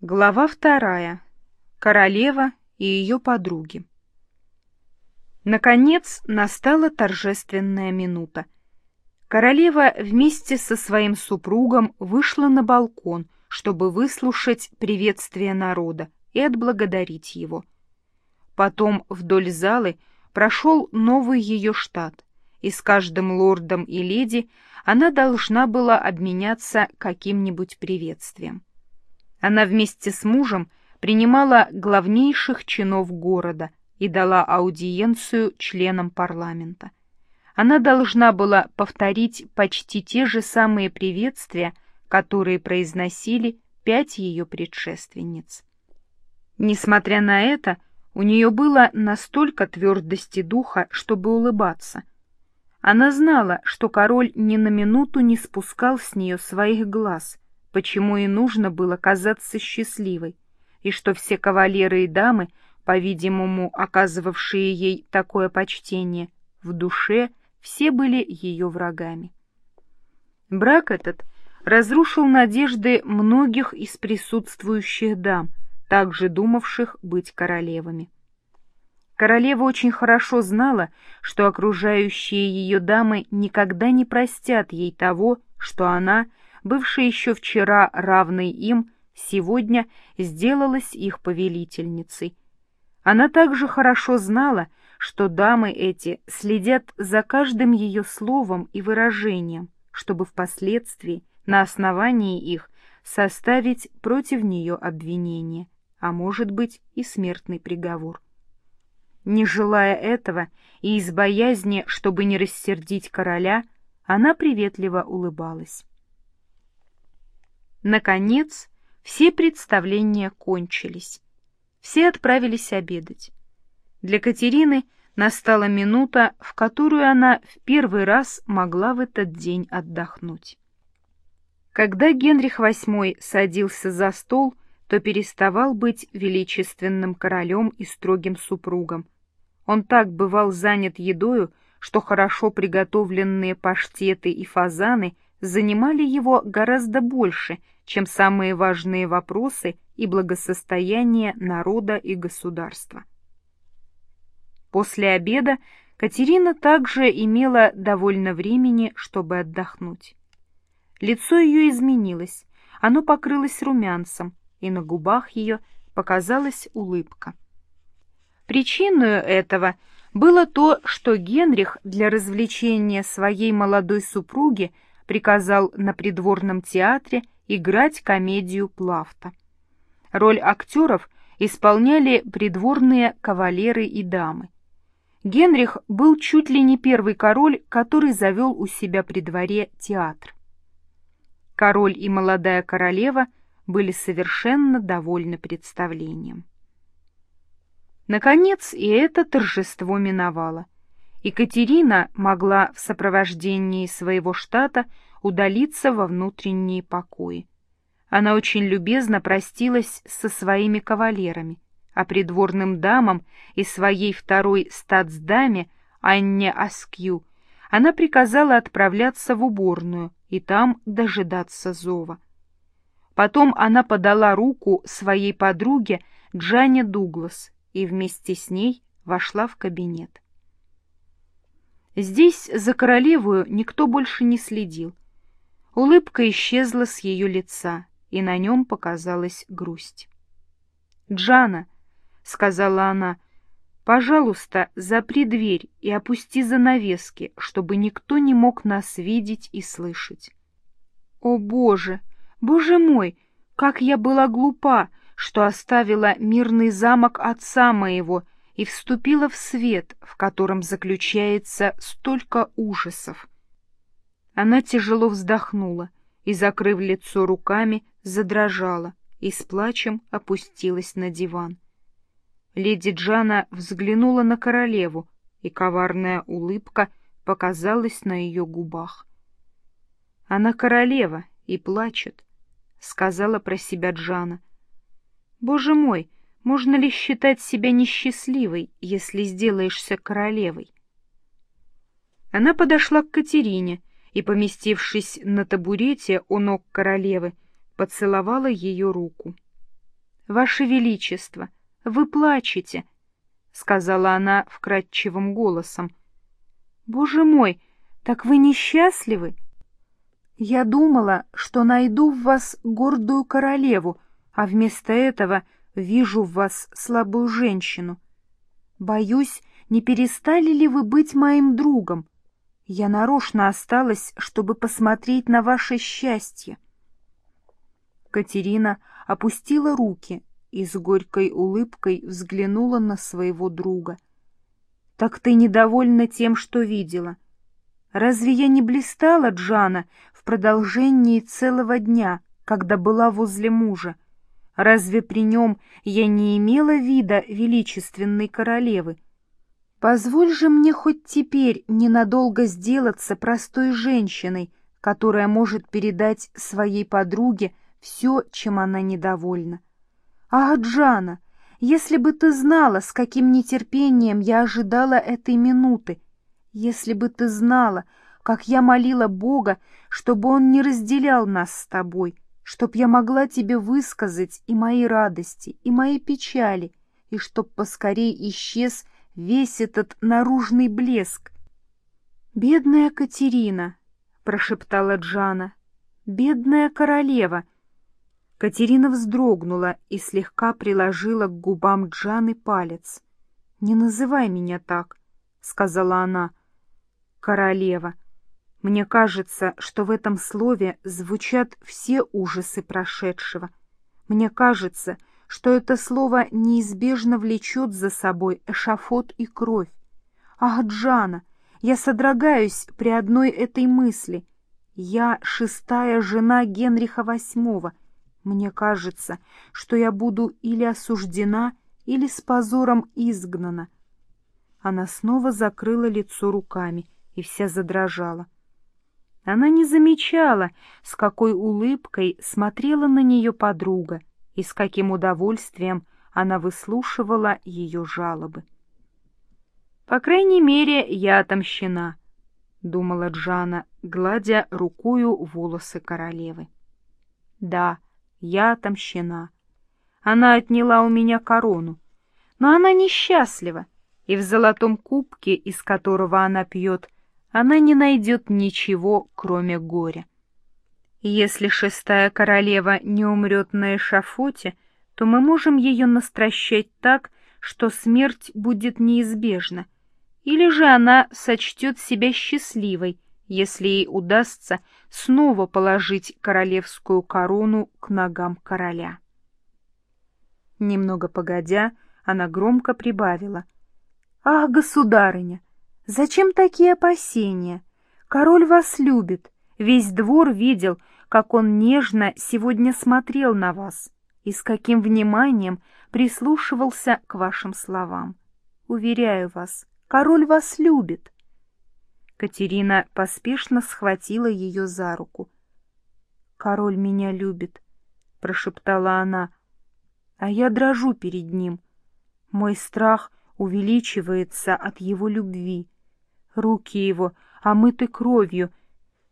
Глава вторая. Королева и ее подруги. Наконец настала торжественная минута. Королева вместе со своим супругом вышла на балкон, чтобы выслушать приветствие народа и отблагодарить его. Потом вдоль залы прошел новый ее штат, и с каждым лордом и леди она должна была обменяться каким-нибудь приветствием. Она вместе с мужем принимала главнейших чинов города и дала аудиенцию членам парламента. Она должна была повторить почти те же самые приветствия, которые произносили пять ее предшественниц. Несмотря на это, у нее было настолько твердости духа, чтобы улыбаться. Она знала, что король ни на минуту не спускал с нее своих глаз — почему и нужно было казаться счастливой, и что все кавалеры и дамы, по-видимому, оказывавшие ей такое почтение, в душе все были ее врагами. Брак этот разрушил надежды многих из присутствующих дам, также думавших быть королевами. Королева очень хорошо знала, что окружающие ее дамы никогда не простят ей того, что она — бывшая еще вчера равной им, сегодня сделалась их повелительницей. Она также хорошо знала, что дамы эти следят за каждым ее словом и выражением, чтобы впоследствии на основании их составить против нее обвинение, а может быть и смертный приговор. Не желая этого и из боязни, чтобы не рассердить короля, она приветливо улыбалась. Наконец, все представления кончились. Все отправились обедать. Для Катерины настала минута, в которую она в первый раз могла в этот день отдохнуть. Когда Генрих VIII садился за стол, то переставал быть величественным королем и строгим супругом. Он так бывал занят едою, что хорошо приготовленные паштеты и фазаны — занимали его гораздо больше, чем самые важные вопросы и благосостояние народа и государства. После обеда Катерина также имела довольно времени, чтобы отдохнуть. Лицо ее изменилось, оно покрылось румянцем, и на губах ее показалась улыбка. Причиной этого было то, что Генрих для развлечения своей молодой супруги приказал на придворном театре играть комедию Плафта. Роль актеров исполняли придворные кавалеры и дамы. Генрих был чуть ли не первый король, который завел у себя при дворе театр. Король и молодая королева были совершенно довольны представлением. Наконец и это торжество миновало — Екатерина могла в сопровождении своего штата удалиться во внутренние покои. Она очень любезно простилась со своими кавалерами, а придворным дамам и своей второй статсдаме Анне Аскью она приказала отправляться в уборную и там дожидаться зова. Потом она подала руку своей подруге Джанне Дуглас и вместе с ней вошла в кабинет. Здесь за королевою никто больше не следил. Улыбка исчезла с ее лица, и на нем показалась грусть. «Джана», — сказала она, — «пожалуйста, запри дверь и опусти занавески, чтобы никто не мог нас видеть и слышать». «О, Боже! Боже мой! Как я была глупа, что оставила мирный замок отца моего!» и вступила в свет, в котором заключается столько ужасов. Она тяжело вздохнула и, закрыв лицо руками, задрожала и с плачем опустилась на диван. Леди Джана взглянула на королеву, и коварная улыбка показалась на ее губах. «Она королева и плачет», — сказала про себя Джана. «Боже мой!» Можно ли считать себя несчастливой, если сделаешься королевой? Она подошла к Катерине и, поместившись на табурете у ног королевы, поцеловала ее руку. Ваше Величество, вы плачете, — сказала она вкрадчивым голосом. Боже мой, так вы несчастливы? Я думала, что найду в вас гордую королеву, а вместо этого вижу в вас слабую женщину. Боюсь, не перестали ли вы быть моим другом? Я нарочно осталась, чтобы посмотреть на ваше счастье. Катерина опустила руки и с горькой улыбкой взглянула на своего друга. «Так ты недовольна тем, что видела. Разве я не блистала, Джана, в продолжении целого дня, когда была возле мужа? Разве при нем я не имела вида величественной королевы?» Позволь же мне хоть теперь ненадолго сделаться простой женщиной, которая может передать своей подруге все, чем она недовольна. Ах, Джана, если бы ты знала, с каким нетерпением я ожидала этой минуты, если бы ты знала, как я молила Бога, чтобы Он не разделял нас с тобой, чтоб я могла тебе высказать и мои радости, и мои печали, и чтоб поскорей исчез весь этот наружный блеск. «Бедная Катерина!» — прошептала Джана. «Бедная королева!» Катерина вздрогнула и слегка приложила к губам Джаны палец. «Не называй меня так», — сказала она. «Королева. Мне кажется, что в этом слове звучат все ужасы прошедшего. Мне кажется, что это слово неизбежно влечет за собой эшафот и кровь. Ах, Джана, я содрогаюсь при одной этой мысли. Я шестая жена Генриха VIII. Мне кажется, что я буду или осуждена, или с позором изгнана. Она снова закрыла лицо руками и вся задрожала. Она не замечала, с какой улыбкой смотрела на нее подруга, и с каким удовольствием она выслушивала ее жалобы. «По крайней мере, я отомщена», — думала Джана, гладя рукою волосы королевы. «Да, я отомщена. Она отняла у меня корону, но она несчастлива, и в золотом кубке, из которого она пьет, она не найдет ничего, кроме горя. Если шестая королева не умрет на эшафоте, то мы можем ее настращать так, что смерть будет неизбежна, или же она сочтет себя счастливой, если ей удастся снова положить королевскую корону к ногам короля. Немного погодя, она громко прибавила. «Ах, государыня, зачем такие опасения? Король вас любит, Весь двор видел, как он нежно сегодня смотрел на вас и с каким вниманием прислушивался к вашим словам. Уверяю вас, король вас любит. Катерина поспешно схватила ее за руку. «Король меня любит», — прошептала она, — «а я дрожу перед ним. Мой страх увеличивается от его любви. Руки его омыты кровью,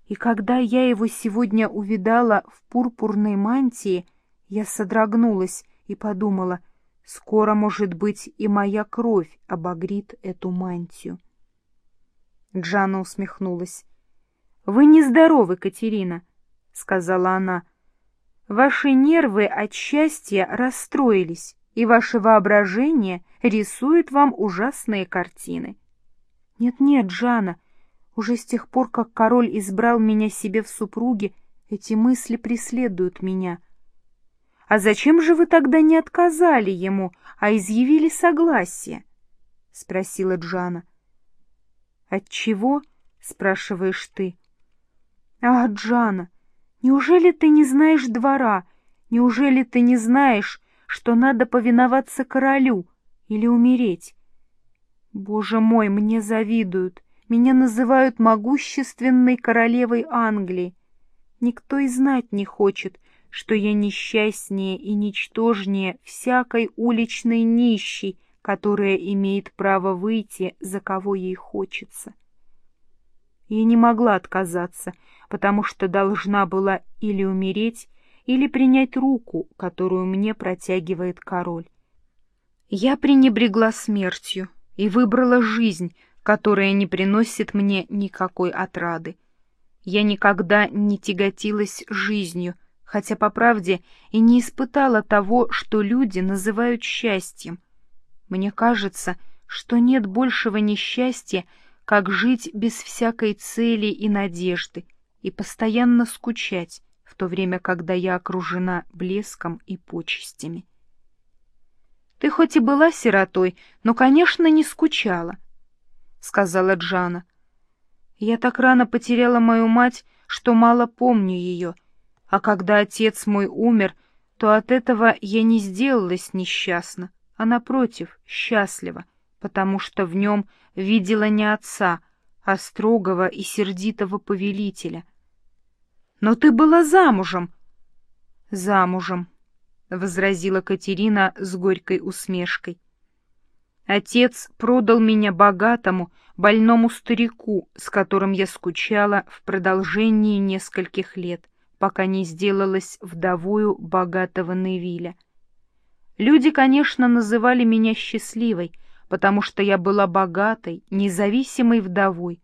и когда я его сегодня увидала в пурпурной мантии, я содрогнулась и подумала, скоро, может быть, и моя кровь обогрит эту мантию. Джана усмехнулась. — Вы нездоровы, Катерина, — сказала она. — Ваши нервы от счастья расстроились, и ваше воображение рисует вам ужасные картины. Нет, — Нет-нет, Джана, уже с тех пор, как король избрал меня себе в супруге, эти мысли преследуют меня. — А зачем же вы тогда не отказали ему, а изъявили согласие? — спросила Джана. — Отчего? — спрашиваешь ты. — А, Джана, неужели ты не знаешь двора? Неужели ты не знаешь, что надо повиноваться королю или умереть? Боже мой, мне завидуют. Меня называют могущественной королевой Англии. Никто и знать не хочет, что я несчастнее и ничтожнее всякой уличной нищей, которая имеет право выйти, за кого ей хочется. Я не могла отказаться, потому что должна была или умереть, или принять руку, которую мне протягивает король. Я пренебрегла смертью и выбрала жизнь, которая не приносит мне никакой отрады. Я никогда не тяготилась жизнью, хотя, по правде, и не испытала того, что люди называют счастьем. Мне кажется, что нет большего несчастья, как жить без всякой цели и надежды и постоянно скучать, в то время, когда я окружена блеском и почестями. Ты хоть и была сиротой, но, конечно, не скучала, — сказала Джана. Я так рано потеряла мою мать, что мало помню ее, а когда отец мой умер, то от этого я не сделалась несчастна, а, напротив, счастлива, потому что в нем видела не отца, а строгого и сердитого повелителя. «Но ты была замужем!» «Замужем», — возразила Катерина с горькой усмешкой. «Отец продал меня богатому, больному старику, с которым я скучала в продолжении нескольких лет, пока не сделалась вдовою богатого Невиля. Люди, конечно, называли меня счастливой, потому что я была богатой, независимой вдовой.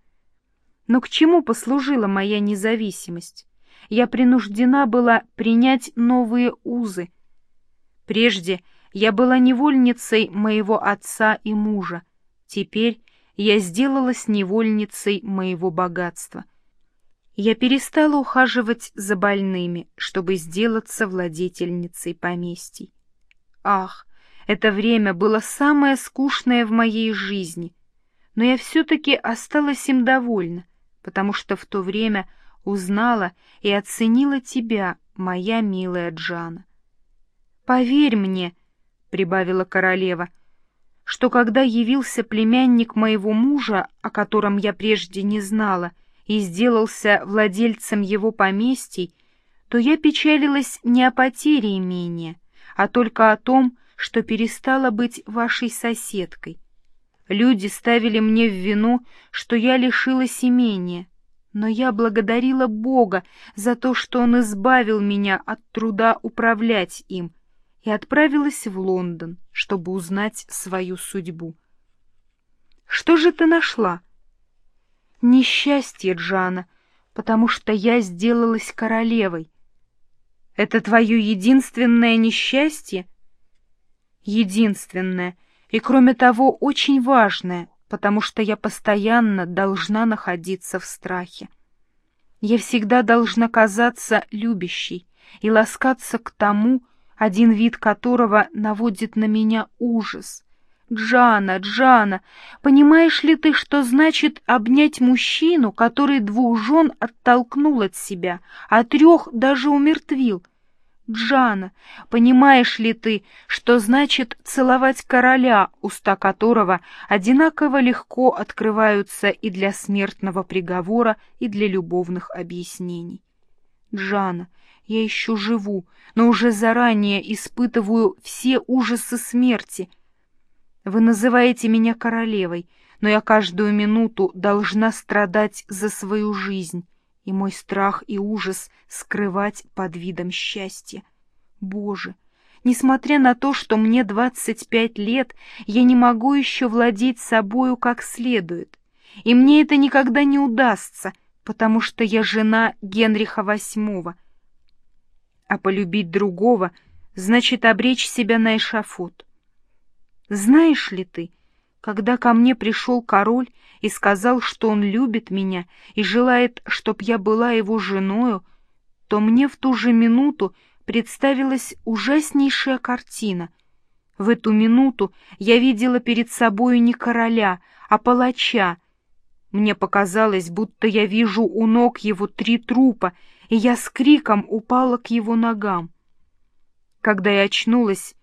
Но к чему послужила моя независимость? Я принуждена была принять новые узы, Прежде я была невольницей моего отца и мужа, теперь я сделалась невольницей моего богатства. Я перестала ухаживать за больными, чтобы сделаться владетельницей поместий. Ах, это время было самое скучное в моей жизни, но я все-таки осталась им довольна, потому что в то время узнала и оценила тебя, моя милая Джана. «Поверь мне», — прибавила королева, — «что когда явился племянник моего мужа, о котором я прежде не знала, и сделался владельцем его поместий, то я печалилась не о потере имения, а только о том, что перестала быть вашей соседкой. Люди ставили мне в вину, что я лишилась имения, но я благодарила Бога за то, что Он избавил меня от труда управлять им, и отправилась в Лондон, чтобы узнать свою судьбу. Что же ты нашла? Несчастье, Джана, потому что я сделалась королевой. Это твое единственное несчастье? Единственное, и кроме того, очень важное, потому что я постоянно должна находиться в страхе. Я всегда должна казаться любящей и ласкаться к тому, один вид которого наводит на меня ужас. Джана, Джана, понимаешь ли ты, что значит обнять мужчину, который двух жен оттолкнул от себя, а трех даже умертвил? Джана, понимаешь ли ты, что значит целовать короля, уста которого одинаково легко открываются и для смертного приговора, и для любовных объяснений? Джана, я еще живу, но уже заранее испытываю все ужасы смерти. Вы называете меня королевой, но я каждую минуту должна страдать за свою жизнь, и мой страх и ужас скрывать под видом счастья. Боже, несмотря на то, что мне двадцать пять лет, я не могу еще владеть собою как следует, и мне это никогда не удастся, потому что я жена Генриха VIII, а полюбить другого значит обречь себя на эшафот. Знаешь ли ты, когда ко мне пришел король и сказал, что он любит меня и желает, чтоб я была его женою, то мне в ту же минуту представилась ужаснейшая картина. В эту минуту я видела перед собою не короля, а палача. Мне показалось, будто я вижу у ног его три трупа, и я с криком упала к его ногам. Когда я очнулась,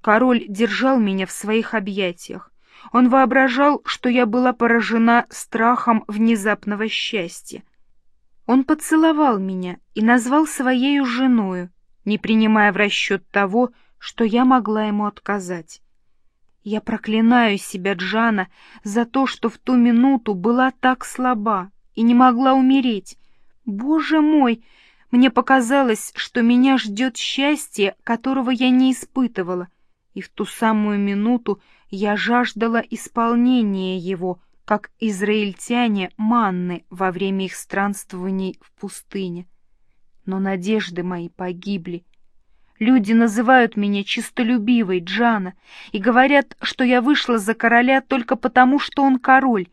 король держал меня в своих объятиях. Он воображал, что я была поражена страхом внезапного счастья. Он поцеловал меня и назвал своею женою, не принимая в расчет того, что я могла ему отказать. Я проклинаю себя, Джана, за то, что в ту минуту была так слаба и не могла умереть. Боже мой, Мне показалось, что меня ждет счастье, которого я не испытывала, и в ту самую минуту я жаждала исполнения его, как израильтяне манны во время их странствований в пустыне. Но надежды мои погибли. Люди называют меня чистолюбивой, Джана, и говорят, что я вышла за короля только потому, что он король.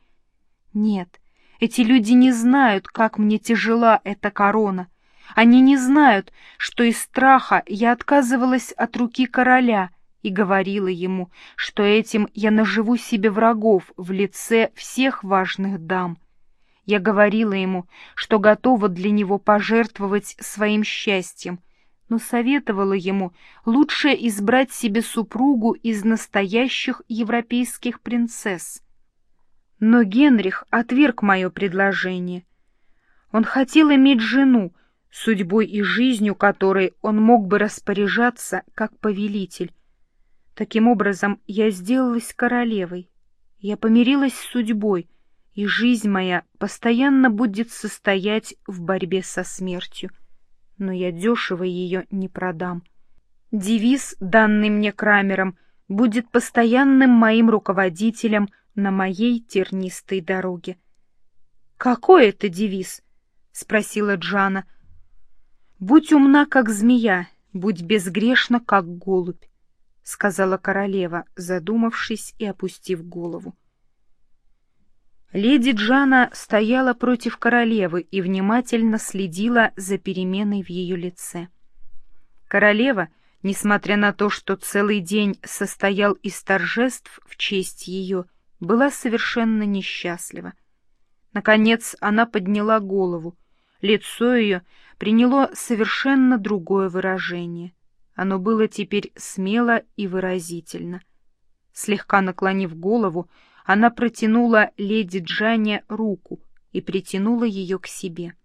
Нет, эти люди не знают, как мне тяжела эта корона. Они не знают, что из страха я отказывалась от руки короля и говорила ему, что этим я наживу себе врагов в лице всех важных дам. Я говорила ему, что готова для него пожертвовать своим счастьем, но советовала ему лучше избрать себе супругу из настоящих европейских принцесс. Но Генрих отверг мое предложение. Он хотел иметь жену, судьбой и жизнью которой он мог бы распоряжаться как повелитель. Таким образом, я сделалась королевой. Я помирилась с судьбой, и жизнь моя постоянно будет состоять в борьбе со смертью. Но я дешево ее не продам. Девиз, данный мне Крамером, будет постоянным моим руководителем на моей тернистой дороге. — Какой это девиз? — спросила Джана. — «Будь умна, как змея, будь безгрешна, как голубь», — сказала королева, задумавшись и опустив голову. Леди Джана стояла против королевы и внимательно следила за переменой в ее лице. Королева, несмотря на то, что целый день состоял из торжеств в честь ее, была совершенно несчастлива. Наконец она подняла голову. Лицо ее приняло совершенно другое выражение. Оно было теперь смело и выразительно. Слегка наклонив голову, она протянула леди Джане руку и притянула ее к себе.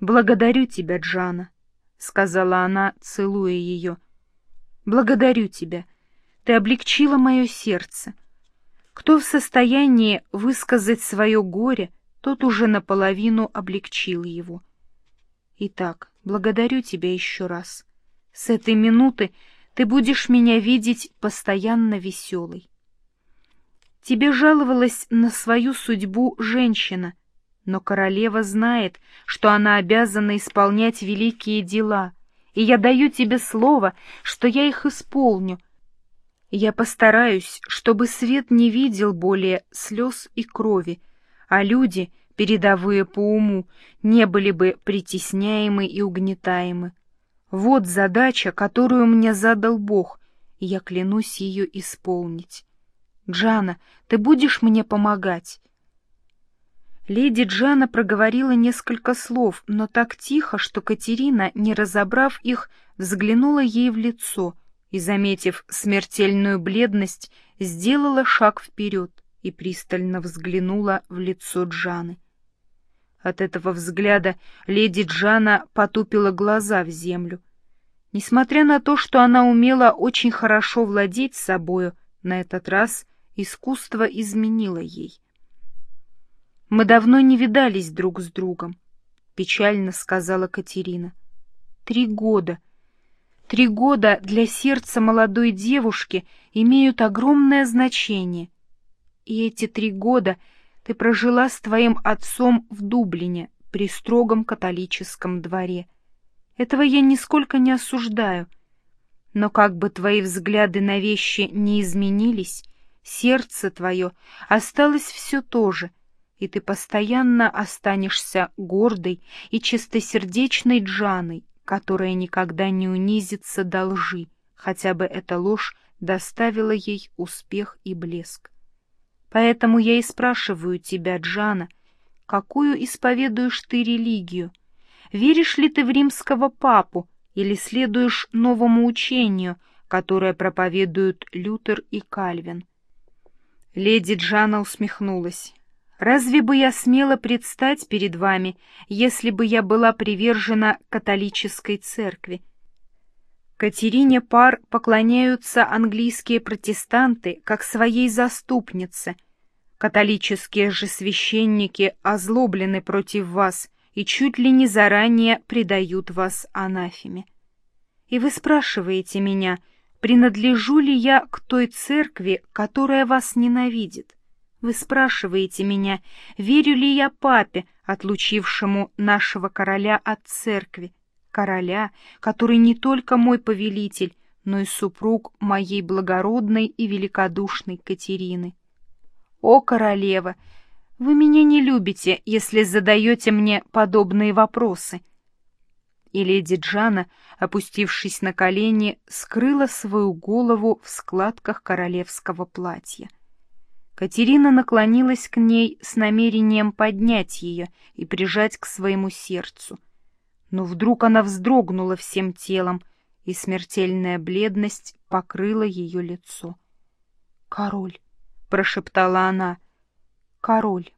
«Благодарю тебя, Джана», — сказала она, целуя ее. «Благодарю тебя. Ты облегчила мое сердце. Кто в состоянии высказать свое горе, тот уже наполовину облегчил его». Итак, благодарю тебя еще раз. С этой минуты ты будешь меня видеть постоянно веселой. Тебе жаловалась на свою судьбу женщина, но королева знает, что она обязана исполнять великие дела, и я даю тебе слово, что я их исполню. Я постараюсь, чтобы свет не видел более слез и крови, а люди — передовые по уму, не были бы притесняемы и угнетаемы. Вот задача, которую мне задал Бог, и я клянусь ее исполнить. Джана, ты будешь мне помогать?» Леди Джана проговорила несколько слов, но так тихо, что Катерина, не разобрав их, взглянула ей в лицо и, заметив смертельную бледность, сделала шаг вперед и пристально взглянула в лицо Джаны. От этого взгляда леди Джана потупила глаза в землю. Несмотря на то, что она умела очень хорошо владеть собою, на этот раз искусство изменило ей. «Мы давно не видались друг с другом», — печально сказала Катерина. «Три года. Три года для сердца молодой девушки имеют огромное значение. И эти три года — ты прожила с твоим отцом в Дублине, при строгом католическом дворе. Этого я нисколько не осуждаю. Но как бы твои взгляды на вещи не изменились, сердце твое осталось все то же, и ты постоянно останешься гордой и чистосердечной Джаной, которая никогда не унизится до лжи, хотя бы эта ложь доставила ей успех и блеск. Поэтому я и спрашиваю тебя, Джана, какую исповедуешь ты религию? Веришь ли ты в римского папу или следуешь новому учению, которое проповедуют Лютер и Кальвин? Леди Джана усмехнулась. Разве бы я смела предстать перед вами, если бы я была привержена католической церкви? Катерине Пар поклоняются английские протестанты как своей заступнице. Католические же священники озлоблены против вас, и чуть ли не заранее предают вас анафеме. И вы спрашиваете меня, принадлежу ли я к той церкви, которая вас ненавидит. Вы спрашиваете меня, верю ли я папе, отлучившему нашего короля от церкви, короля, который не только мой повелитель, но и супруг моей благородной и великодушной Катерины. О, королева, вы меня не любите, если задаете мне подобные вопросы. И леди Джана, опустившись на колени, скрыла свою голову в складках королевского платья. Катерина наклонилась к ней с намерением поднять ее и прижать к своему сердцу. Но вдруг она вздрогнула всем телом, и смертельная бледность покрыла ее лицо. «Король!» — прошептала она. «Король!»